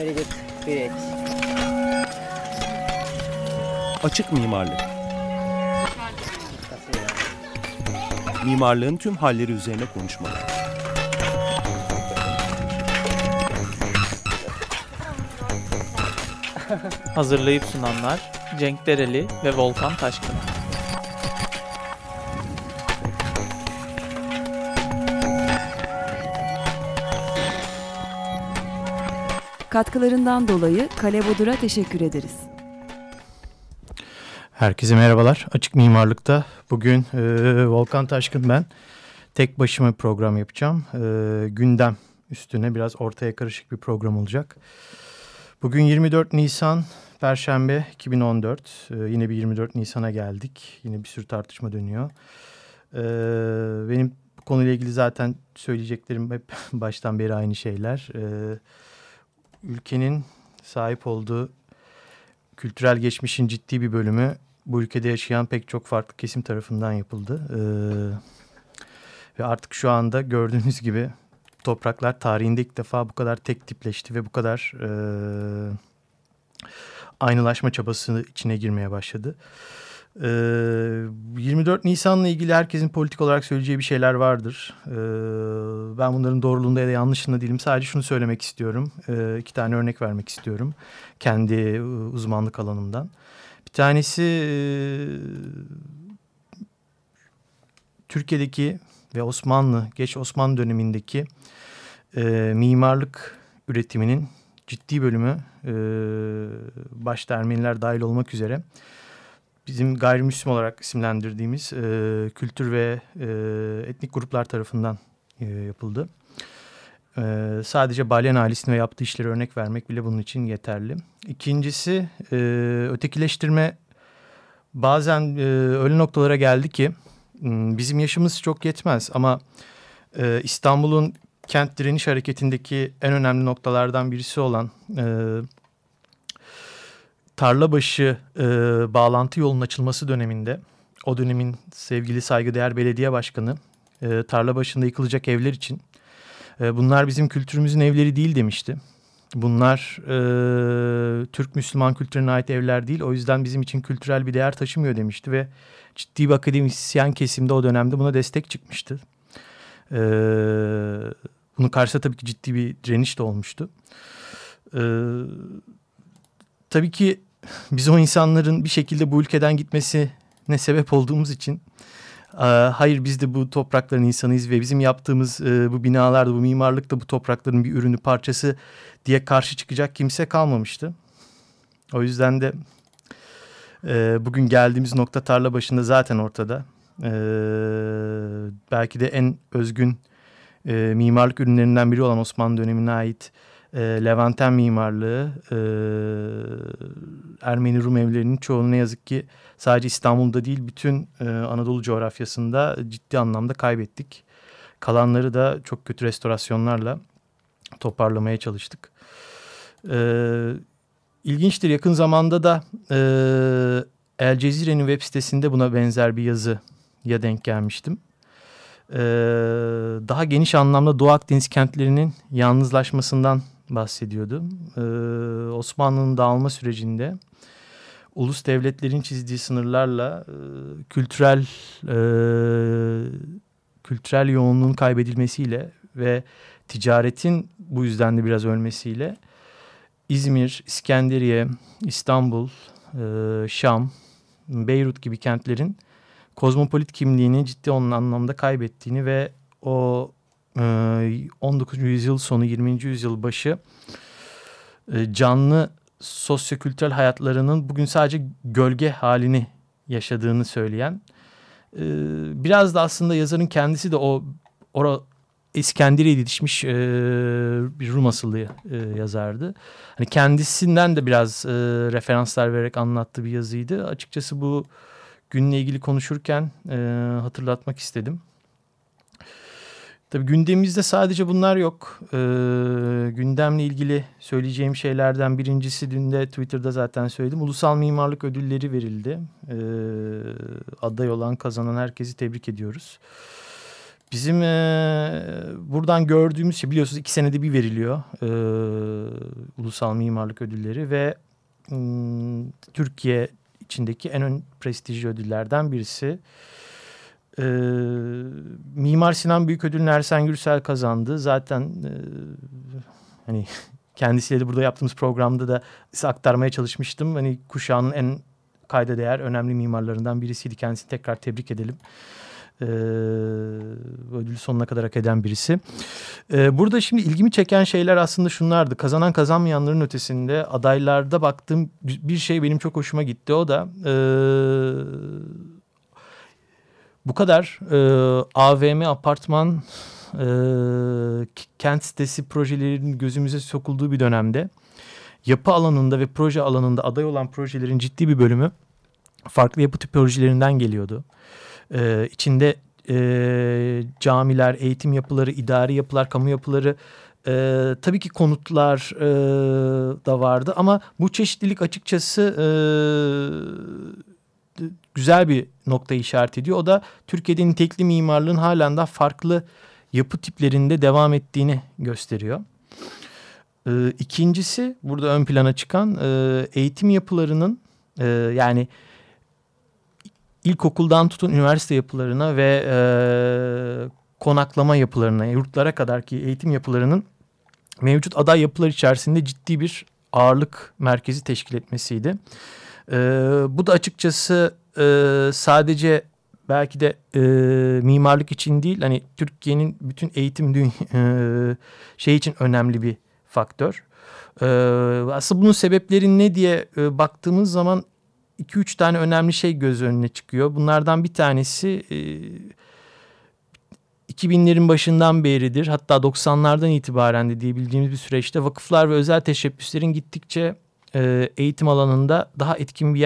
Very good. Great. Açık mimarlık. Mimarlığın tüm halleri üzerine konuşmalar. Hazırlayıp sunanlar Cenk Dereli ve Volkan Taşkın. Katkılarından dolayı Kale Bodur'a teşekkür ederiz. Herkese merhabalar. Açık Mimarlık'ta bugün e, Volkan Taşkın ben. Tek başıma program yapacağım. E, gündem üstüne biraz ortaya karışık bir program olacak. Bugün 24 Nisan Perşembe 2014. E, yine bir 24 Nisan'a geldik. Yine bir sürü tartışma dönüyor. E, benim konuyla ilgili zaten söyleyeceklerim hep baştan beri aynı şeyler. E, ülkenin sahip olduğu kültürel geçmişin ciddi bir bölümü bu ülkede yaşayan pek çok farklı kesim tarafından yapıldı. Ee, ve artık şu anda gördüğünüz gibi topraklar tarihinde ilk defa bu kadar tek tipleşti ve bu kadar e, aynılaşma çabası içine girmeye başladı. Ee, 24 Nisan'la ilgili herkesin politik olarak söyleyeceği bir şeyler vardır. Ee, ben bunların doğruluğunda ya da yanlışında değilim. Sadece şunu söylemek istiyorum. Ee, iki tane örnek vermek istiyorum. Kendi e, uzmanlık alanımdan. Bir tanesi e, Türkiye'deki ve Osmanlı, geç Osmanlı dönemindeki e, mimarlık üretiminin ciddi bölümü e, başta Ermeniler dahil olmak üzere bizim gayrimüslim olarak isimlendirdiğimiz e, kültür ve e, etnik gruplar tarafından e, yapıldı. E, sadece Balyan ailesine yaptığı işleri örnek vermek bile bunun için yeterli. İkincisi e, ötekileştirme bazen e, öyle noktalara geldi ki bizim yaşımız çok yetmez ama e, İstanbul'un kent direniş hareketindeki en önemli noktalardan birisi olan e, Tarlabaşı e, bağlantı yolunun açılması döneminde o dönemin sevgili saygıdeğer belediye başkanı e, Tarlabaşı'nda yıkılacak evler için e, bunlar bizim kültürümüzün evleri değil demişti. Bunlar e, Türk Müslüman kültürüne ait evler değil o yüzden bizim için kültürel bir değer taşımıyor demişti ve ciddi bir akademisyen kesimde o dönemde buna destek çıkmıştı. E, bunun karşısında tabii ki ciddi bir direniş de olmuştu. E, tabii ki biz o insanların bir şekilde bu ülkeden gitmesine sebep olduğumuz için hayır biz de bu toprakların insanıyız ve bizim yaptığımız bu binalar da bu mimarlık da bu toprakların bir ürünü parçası diye karşı çıkacak kimse kalmamıştı. O yüzden de bugün geldiğimiz nokta tarla başında zaten ortada. Belki de en özgün mimarlık ürünlerinden biri olan Osmanlı dönemine ait e, Levanten mimarlığı, e, Ermeni Rum evlerinin çoğunu ne yazık ki sadece İstanbul'da değil bütün e, Anadolu coğrafyasında ciddi anlamda kaybettik. Kalanları da çok kötü restorasyonlarla toparlamaya çalıştık. E, ilginçtir yakın zamanda da e, El Cezire'nin web sitesinde buna benzer bir yazıya denk gelmiştim ee, daha geniş anlamda Doğu Akdeniz kentlerinin yalnızlaşmasından bahsediyordu. Ee, Osmanlı'nın dağılma sürecinde ulus devletlerin çizdiği sınırlarla e, kültürel e, kültürel yoğunluğun kaybedilmesiyle ve ticaretin bu yüzden de biraz ölmesiyle İzmir, İskenderiye, İstanbul, e, Şam, Beyrut gibi kentlerin kozmopolit kimliğini ciddi onun anlamda kaybettiğini ve o 19. yüzyıl sonu 20. yüzyıl başı canlı sosyokültürel hayatlarının bugün sadece gölge halini yaşadığını söyleyen biraz da aslında yazarın kendisi de o ora İskenderiye yetişmiş e, bir Rum asıllı e, yazardı. Hani kendisinden de biraz e, referanslar vererek anlattığı bir yazıydı. Açıkçası bu günle ilgili konuşurken e, hatırlatmak istedim. Tabii gündemimizde sadece bunlar yok. Ee, gündemle ilgili söyleyeceğim şeylerden birincisi dün de Twitter'da zaten söyledim. Ulusal Mimarlık Ödülleri verildi. Ee, aday olan kazanan herkesi tebrik ediyoruz. Bizim e, buradan gördüğümüz şey biliyorsunuz iki senede bir veriliyor. E, ulusal mimarlık ödülleri ve m, Türkiye içindeki en ön prestijli ödüllerden birisi. E, Mimar Sinan Büyük Ödülünü Ersen Gürsel kazandı. Zaten e, hani kendisiyle de burada yaptığımız programda da aktarmaya çalışmıştım. Hani kuşağının en kayda değer önemli mimarlarından birisiydi. Kendisini tekrar tebrik edelim. Ee, ödülü sonuna kadar hak eden birisi. Ee, burada şimdi ilgimi çeken şeyler aslında şunlardı. Kazanan kazanmayanların ötesinde adaylarda baktığım bir şey benim çok hoşuma gitti. O da e, bu kadar e, AVM, apartman, e, kent sitesi projelerinin gözümüze sokulduğu bir dönemde yapı alanında ve proje alanında aday olan projelerin ciddi bir bölümü farklı yapı tipolojilerinden geliyordu. Ee, içinde e, camiler, eğitim yapıları, idari yapılar, kamu yapıları, e, tabii ki konutlar e, da vardı. Ama bu çeşitlilik açıkçası e, güzel bir nokta işaret ediyor. O da Türkiye'de nitelikli mimarlığın halen daha farklı yapı tiplerinde devam ettiğini gösteriyor. E, ikincisi burada ön plana çıkan e, eğitim yapılarının e, yani ilkokuldan tutun üniversite yapılarına ve e, konaklama yapılarına, yurtlara kadar ki eğitim yapılarının mevcut aday yapılar içerisinde ciddi bir ağırlık merkezi teşkil etmesiydi. E, bu da açıkçası e, sadece belki de e, mimarlık için değil, hani Türkiye'nin bütün eğitim e, şey için önemli bir faktör. E, aslında bunun sebepleri ne diye e, baktığımız zaman 2-3 tane önemli şey göz önüne çıkıyor. Bunlardan bir tanesi e, 2000'lerin başından beridir hatta 90'lardan itibaren de diyebileceğimiz bir süreçte vakıflar ve özel teşebbüslerin gittikçe e, eğitim alanında daha etkin bir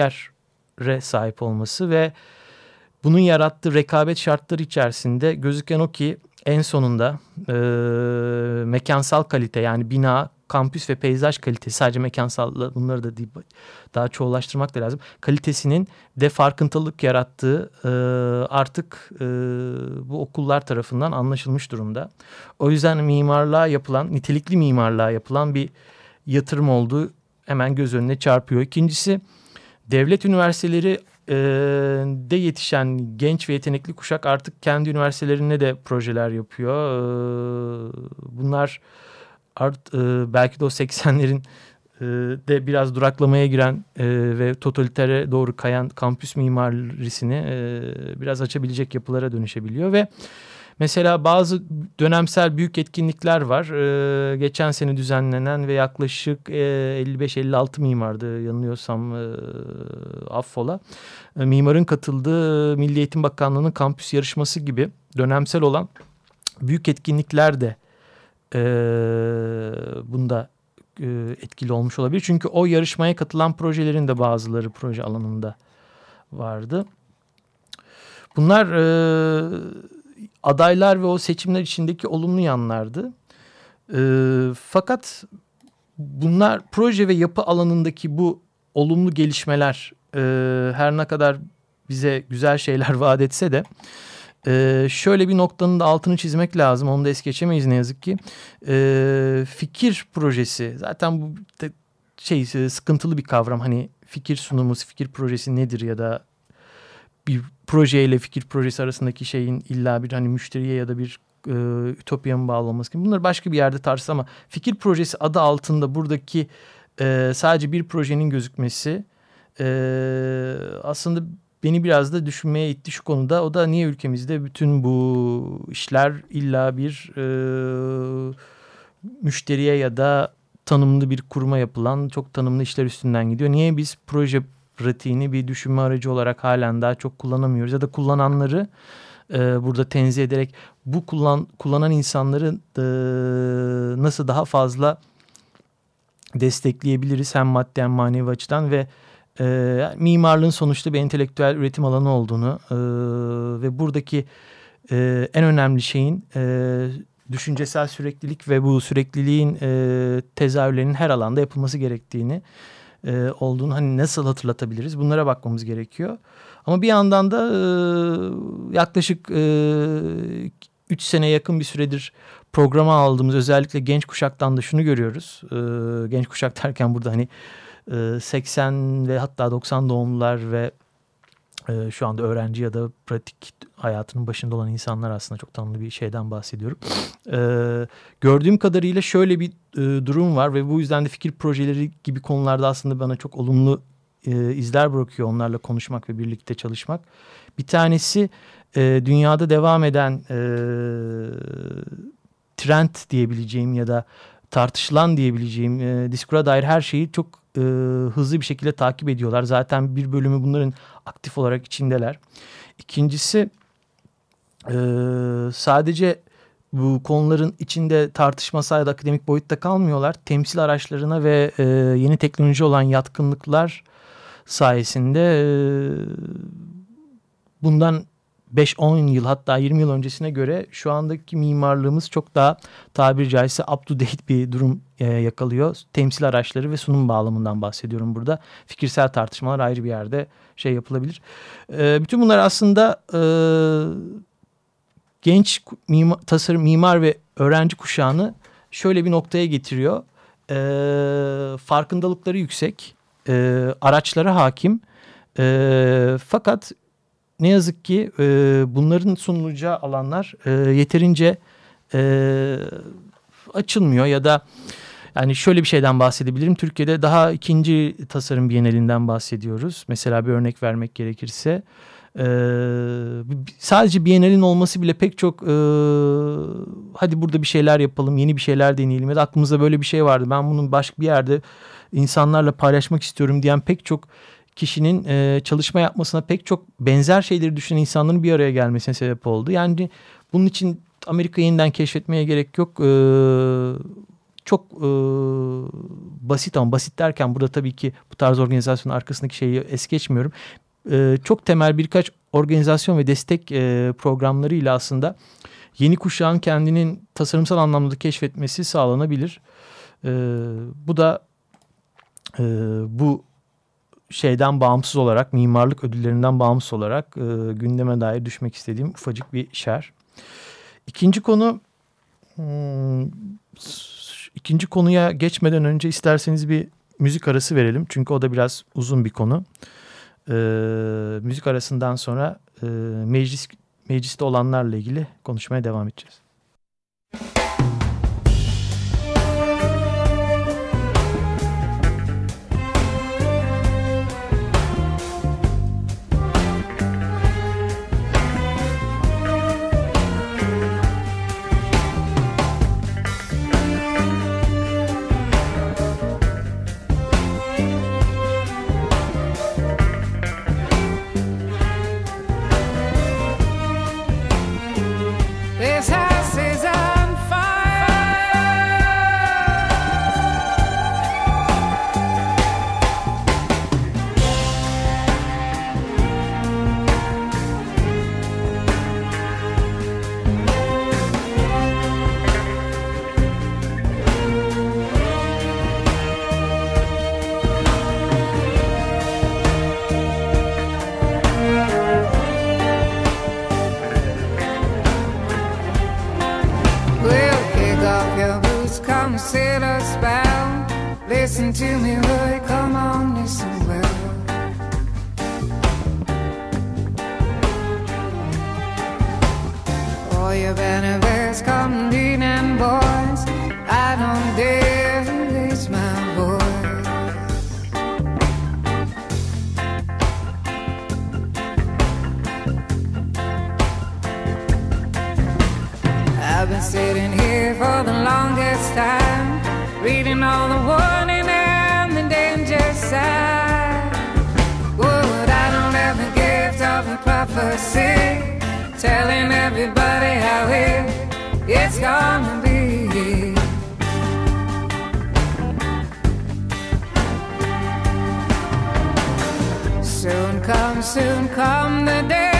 yere sahip olması ve bunun yarattığı rekabet şartları içerisinde gözüken o ki en sonunda e, mekansal kalite yani bina, kampüs ve peyzaj kalitesi sadece mekansal bunları da değil, daha çoğulaştırmak da lazım. Kalitesinin de farkındalık yarattığı e, artık e, bu okullar tarafından anlaşılmış durumda. O yüzden mimarlığa yapılan, nitelikli mimarlığa yapılan bir yatırım olduğu hemen göz önüne çarpıyor. İkincisi devlet üniversiteleri de yetişen genç ve yetenekli kuşak artık kendi üniversitelerinde de projeler yapıyor. Bunlar art, belki de o 80'lerin e, de biraz duraklamaya giren ve totalitere doğru kayan kampüs mimarisini biraz açabilecek yapılara dönüşebiliyor ve mesela bazı dönemsel büyük etkinlikler var. E, geçen sene düzenlenen ve yaklaşık e, 55-56 mimardı yanılıyorsam e, affola. E, mimarın katıldığı Milli Eğitim Bakanlığı'nın kampüs yarışması gibi dönemsel olan büyük etkinlikler de e, bunda e, etkili olmuş olabilir. Çünkü o yarışmaya katılan projelerin de bazıları proje alanında vardı. Bunlar e, adaylar ve o seçimler içindeki olumlu yanlardı. E, fakat bunlar proje ve yapı alanındaki bu olumlu gelişmeler e, her ne kadar bize güzel şeyler vaat etse de ee, şöyle bir noktanın da altını çizmek lazım. Onu da es geçemeyiz ne yazık ki. Ee, fikir projesi zaten bu şey e, sıkıntılı bir kavram. Hani fikir sunumu, fikir projesi nedir ya da bir projeyle fikir projesi arasındaki şeyin illa bir hani müşteriye ya da bir e, ütopya mı bağlı gibi. Bunları başka bir yerde tartışsa ama fikir projesi adı altında buradaki e, sadece bir projenin gözükmesi e, aslında beni biraz da düşünmeye itti şu konuda. O da niye ülkemizde bütün bu işler illa bir e, müşteriye ya da tanımlı bir kuruma yapılan çok tanımlı işler üstünden gidiyor. Niye biz proje pratiğini bir düşünme aracı olarak halen daha çok kullanamıyoruz. Ya da kullananları e, burada tenzih ederek bu kullan kullanan insanları e, nasıl daha fazla destekleyebiliriz hem maddi hem manevi açıdan ve e, mimarlığın sonuçta bir entelektüel üretim alanı olduğunu e, ve buradaki e, en önemli şeyin e, düşüncesel süreklilik ve bu sürekliliğin e, tezahürlerinin her alanda yapılması gerektiğini e, olduğunu hani nasıl hatırlatabiliriz bunlara bakmamız gerekiyor. Ama bir yandan da e, yaklaşık e, 3 sene yakın bir süredir programa aldığımız özellikle genç kuşaktan da şunu görüyoruz. E, genç kuşak derken burada hani e, 80 ve hatta 90 doğumlular ve e, şu anda öğrenci ya da pratik hayatının başında olan insanlar aslında çok tanımlı bir şeyden bahsediyorum. E, gördüğüm kadarıyla şöyle bir e, durum var ve bu yüzden de fikir projeleri gibi konularda aslında bana çok olumlu e, izler bırakıyor onlarla konuşmak ve birlikte çalışmak. Bir tanesi e, dünyada devam eden e, trend diyebileceğim ya da tartışılan diyebileceğim e, diskura dair her şeyi çok e, hızlı bir şekilde takip ediyorlar. Zaten bir bölümü bunların aktif olarak içindeler. İkincisi e, sadece bu konuların içinde tartışmasal ya da akademik boyutta kalmıyorlar. Temsil araçlarına ve e, yeni teknoloji olan yatkınlıklar sayesinde e, bundan 5-10 yıl hatta 20 yıl öncesine göre şu andaki mimarlığımız çok daha tabiri caizse up to date bir durum e, yakalıyor. Temsil araçları ve sunum bağlamından bahsediyorum burada. Fikirsel tartışmalar ayrı bir yerde şey yapılabilir. E, bütün bunlar aslında e, genç mimar, tasarım mimar ve öğrenci kuşağını şöyle bir noktaya getiriyor. E, farkındalıkları yüksek, e, araçlara hakim. E, fakat ne yazık ki e, bunların sunulacağı alanlar e, yeterince e, açılmıyor ya da yani şöyle bir şeyden bahsedebilirim. Türkiye'de daha ikinci tasarım bienalinden bahsediyoruz. Mesela bir örnek vermek gerekirse. Ee, sadece bienalin olması bile pek çok e, hadi burada bir şeyler yapalım, yeni bir şeyler deneyelim ya da aklımızda böyle bir şey vardı. Ben bunu başka bir yerde insanlarla paylaşmak istiyorum diyen pek çok kişinin e, çalışma yapmasına pek çok benzer şeyleri düşünen insanların bir araya gelmesine sebep oldu. Yani bunun için Amerika yeniden keşfetmeye gerek yok. E, çok e, basit ama basit derken burada tabii ki bu tarz organizasyonun arkasındaki şeyi es geçmiyorum. E, çok temel birkaç organizasyon ve destek e, programlarıyla aslında yeni kuşağın kendinin tasarımsal anlamda keşfetmesi sağlanabilir. E, bu da e, bu şeyden bağımsız olarak, mimarlık ödüllerinden bağımsız olarak e, gündeme dair düşmek istediğim ufacık bir şer. İkinci konu, hmm, ikinci konuya geçmeden önce isterseniz bir müzik arası verelim. Çünkü o da biraz uzun bir konu. E, müzik arasından sonra e, meclis mecliste olanlarla ilgili konuşmaya devam edeceğiz. This your benefits come leaning, boys. I don't dare to raise my voice. I've been sitting here for the longest time, reading all the words. telling everybody how it, it's gonna be. Soon come, soon come the day.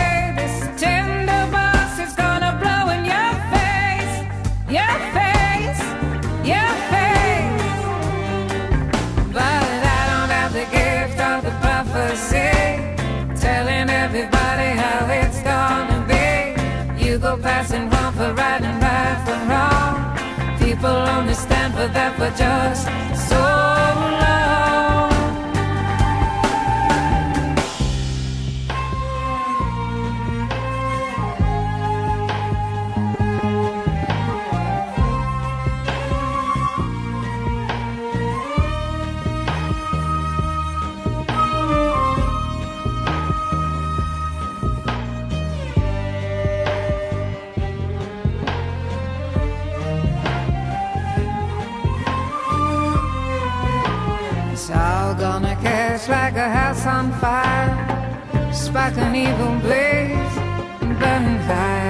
That for just so Gonna catch like a house on fire, spark an evil blaze and burn high.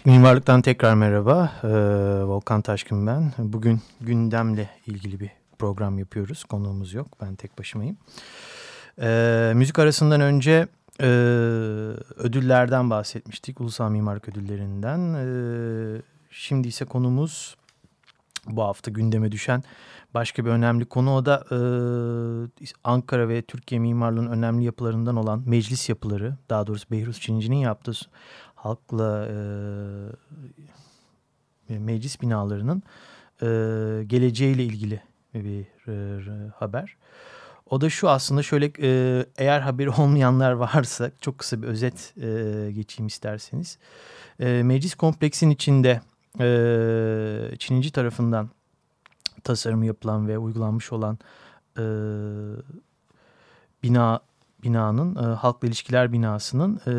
Açık Mimarlık'tan tekrar merhaba. Ee, Volkan Taşkın ben. Bugün gündemle ilgili bir program yapıyoruz. Konuğumuz yok. Ben tek başımayım. Ee, müzik arasından önce e, ödüllerden bahsetmiştik. Ulusal Mimarlık Ödüllerinden. Ee, şimdi ise konumuz bu hafta gündeme düşen başka bir önemli konu. O da e, Ankara ve Türkiye mimarlığının önemli yapılarından olan meclis yapıları. Daha doğrusu Behruz Çinci'nin yaptığı halkla e, meclis binalarının e, geleceğiyle ilgili bir e, haber. O da şu aslında şöyle e, eğer haberi olmayanlar varsa çok kısa bir özet e, geçeyim isterseniz. E, meclis kompleksin içinde e, Çinici tarafından tasarımı yapılan ve uygulanmış olan e, bina binanın e, halkla ilişkiler binasının e,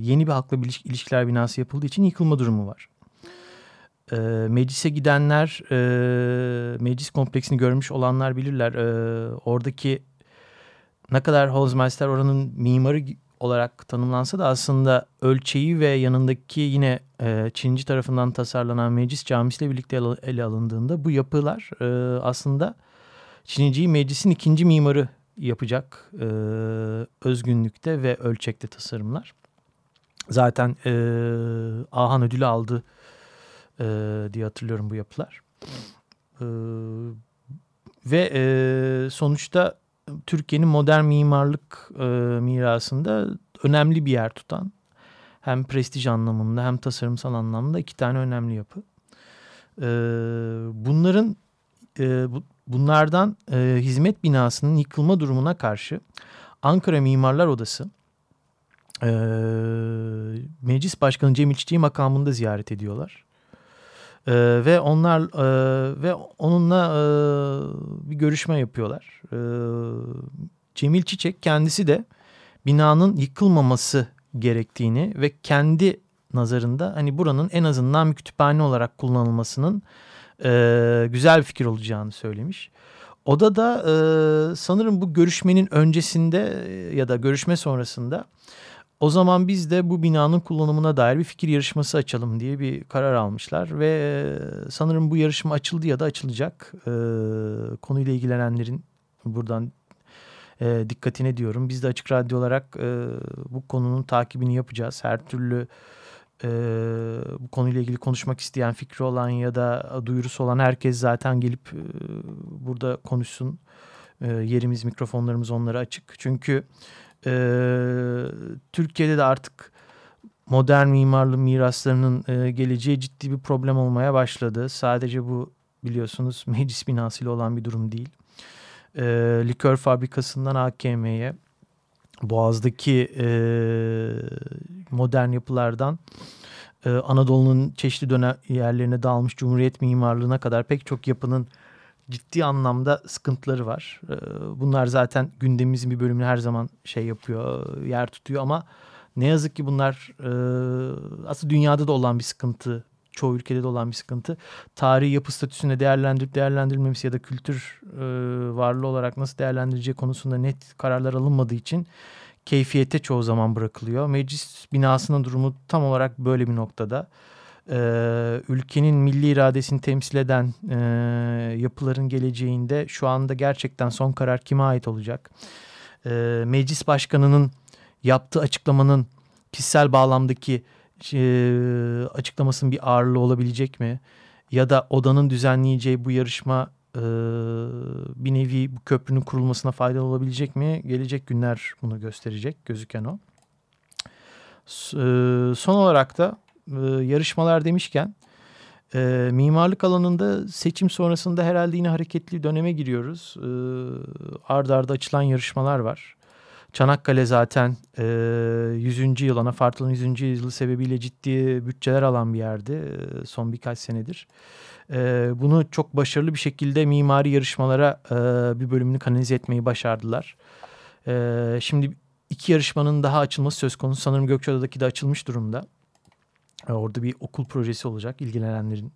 yeni bir halkla ilişkiler binası yapıldığı için yıkılma durumu var. E, meclise gidenler e, meclis kompleksini görmüş olanlar bilirler. E, oradaki ne kadar Holzmeister oranın mimarı olarak tanımlansa da aslında ölçeği ve yanındaki yine e, Çinci tarafından tasarlanan meclis camisiyle birlikte ele, alındığında bu yapılar e, aslında Çinici'yi meclisin ikinci mimarı yapacak e, özgünlükte ve ölçekte tasarımlar. Zaten e, Ahan ödülü aldı e, diye hatırlıyorum bu yapılar. E, ve e, sonuçta Türkiye'nin modern mimarlık e, mirasında önemli bir yer tutan hem prestij anlamında hem tasarımsal anlamda iki tane önemli yapı. E, bunların e, bu, bunlardan e, hizmet binasının yıkılma durumuna karşı Ankara Mimarlar Odası e, Meclis Başkanı Cemil Çiçek'i makamında ziyaret ediyorlar. E, ve onlar e, ve onunla e, bir görüşme yapıyorlar. E, Cemil Çiçek kendisi de binanın yıkılmaması gerektiğini ve kendi nazarında hani buranın en azından bir kütüphane olarak kullanılmasının e, güzel bir fikir olacağını söylemiş. Oda da e, sanırım bu görüşmenin öncesinde e, ya da görüşme sonrasında o zaman biz de bu binanın kullanımına dair bir fikir yarışması açalım diye bir karar almışlar. Ve e, sanırım bu yarışma açıldı ya da açılacak. E, konuyla ilgilenenlerin buradan e, dikkatine diyorum. Biz de Açık Radyo olarak e, bu konunun takibini yapacağız. Her türlü e, bu konuyla ilgili konuşmak isteyen fikri olan ya da duyurusu olan herkes zaten gelip e, burada konuşsun. E, yerimiz, mikrofonlarımız onlara açık. Çünkü e, Türkiye'de de artık modern mimarlı miraslarının e, geleceği ciddi bir problem olmaya başladı. Sadece bu biliyorsunuz meclis binasıyla olan bir durum değil. E, likör fabrikasından AKM'ye, Boğaz'daki e, modern yapılardan e, Anadolu'nun çeşitli dönem yerlerine dağılmış Cumhuriyet mimarlığına kadar pek çok yapının ciddi anlamda sıkıntıları var. E, bunlar zaten gündemimizin bir bölümünü her zaman şey yapıyor, yer tutuyor ama ne yazık ki bunlar e, aslında dünyada da olan bir sıkıntı. Çoğu ülkede de olan bir sıkıntı. Tarihi yapı statüsünde değerlendirip değerlendirilmemesi ya da kültür e, varlığı olarak nasıl değerlendirileceği konusunda net kararlar alınmadığı için keyfiyete çoğu zaman bırakılıyor. Meclis binasının durumu tam olarak böyle bir noktada. Ee, ülkenin milli iradesini temsil eden e, yapıların geleceğinde şu anda gerçekten son karar kime ait olacak? Ee, meclis başkanının yaptığı açıklamanın kişisel bağlamdaki açıklamasının bir ağırlığı olabilecek mi? Ya da odanın düzenleyeceği bu yarışma bir nevi bu köprünün kurulmasına faydalı olabilecek mi? Gelecek günler bunu gösterecek gözüken o. Son olarak da yarışmalar demişken mimarlık alanında seçim sonrasında herhalde yine hareketli döneme giriyoruz. E, ard arda açılan yarışmalar var. Çanakkale zaten e, 100. yıl, Anafartlı'nın 100. yılı sebebiyle ciddi bütçeler alan bir yerdi e, son birkaç senedir. E, bunu çok başarılı bir şekilde mimari yarışmalara e, bir bölümünü kanalize etmeyi başardılar. E, şimdi iki yarışmanın daha açılması söz konusu. Sanırım Gökçeada'daki de açılmış durumda. E, orada bir okul projesi olacak. İlgilenenlerin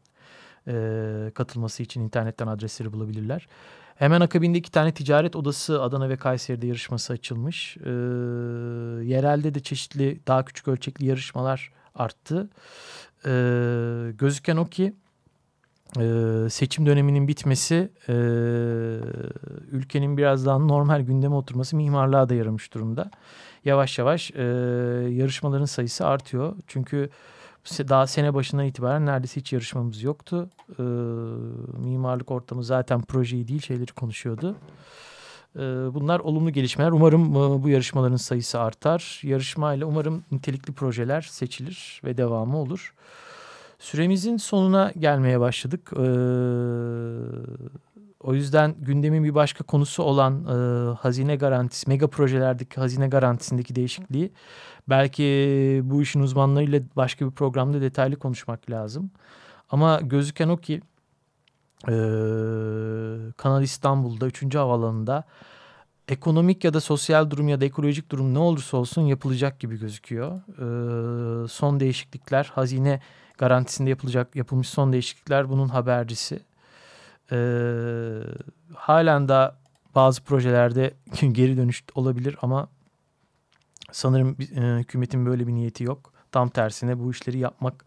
e, katılması için internetten adresleri bulabilirler. Hemen akabinde iki tane ticaret odası Adana ve Kayseri'de yarışması açılmış. E, yerelde de çeşitli daha küçük ölçekli yarışmalar arttı. E, gözüken o ki e, seçim döneminin bitmesi e, ülkenin biraz daha normal gündeme oturması mimarlığa da yaramış durumda. Yavaş yavaş e, yarışmaların sayısı artıyor. Çünkü daha sene başından itibaren neredeyse hiç yarışmamız yoktu. E, mimarlık ortamı zaten projeyi değil şeyleri konuşuyordu. E, bunlar olumlu gelişmeler. Umarım e, bu yarışmaların sayısı artar. Yarışmayla umarım nitelikli projeler seçilir ve devamı olur. Süremizin sonuna gelmeye başladık. Ee, o yüzden gündemin bir başka konusu olan e, hazine garantisi, mega projelerdeki hazine garantisindeki değişikliği belki bu işin uzmanlarıyla başka bir programda detaylı konuşmak lazım. Ama gözüken o ki e, Kanal İstanbul'da 3. havalanında ekonomik ya da sosyal durum ya da ekolojik durum ne olursa olsun yapılacak gibi gözüküyor. E, son değişiklikler hazine garantisinde yapılacak yapılmış son değişiklikler bunun habercisi. Ee, halen de bazı projelerde geri dönüş olabilir ama sanırım e, hükümetin böyle bir niyeti yok. Tam tersine bu işleri yapmak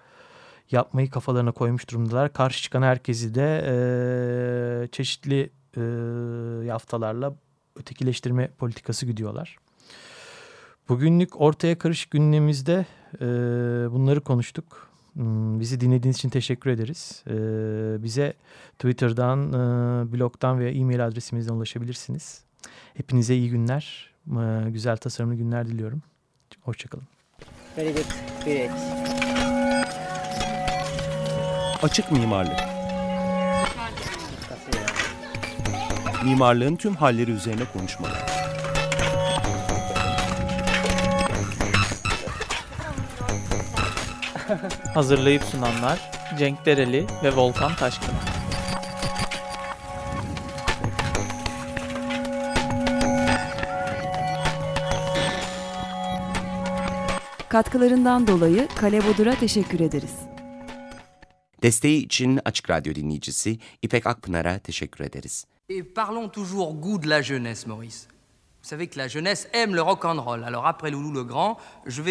yapmayı kafalarına koymuş durumdalar. Karşı çıkan herkesi de e, çeşitli e, yaftalarla ötekileştirme politikası gidiyorlar. Bugünlük ortaya karışık gündemimizde e, bunları konuştuk. Hmm, bizi dinlediğiniz için teşekkür ederiz. Ee, bize Twitter'dan, e, blogdan veya e-mail adresimizden ulaşabilirsiniz. Hepinize iyi günler, e, güzel tasarımlı günler diliyorum. Hoşçakalın. Very good. Great. Açık mimarlık. Mimarlığın tüm halleri üzerine konuşmalar. Hazırlayıp sunanlar Cenk Dereli ve Volkan Taşkın. Katkılarından dolayı Kale Bodur'a teşekkür ederiz. Desteği için Açık Radyo dinleyicisi İpek Akpınar'a teşekkür ederiz. Et parlons toujours goût de la jeunesse, Maurice. Vous savez que la jeunesse aime le rock and roll. Alors après Loulou le Grand, je vais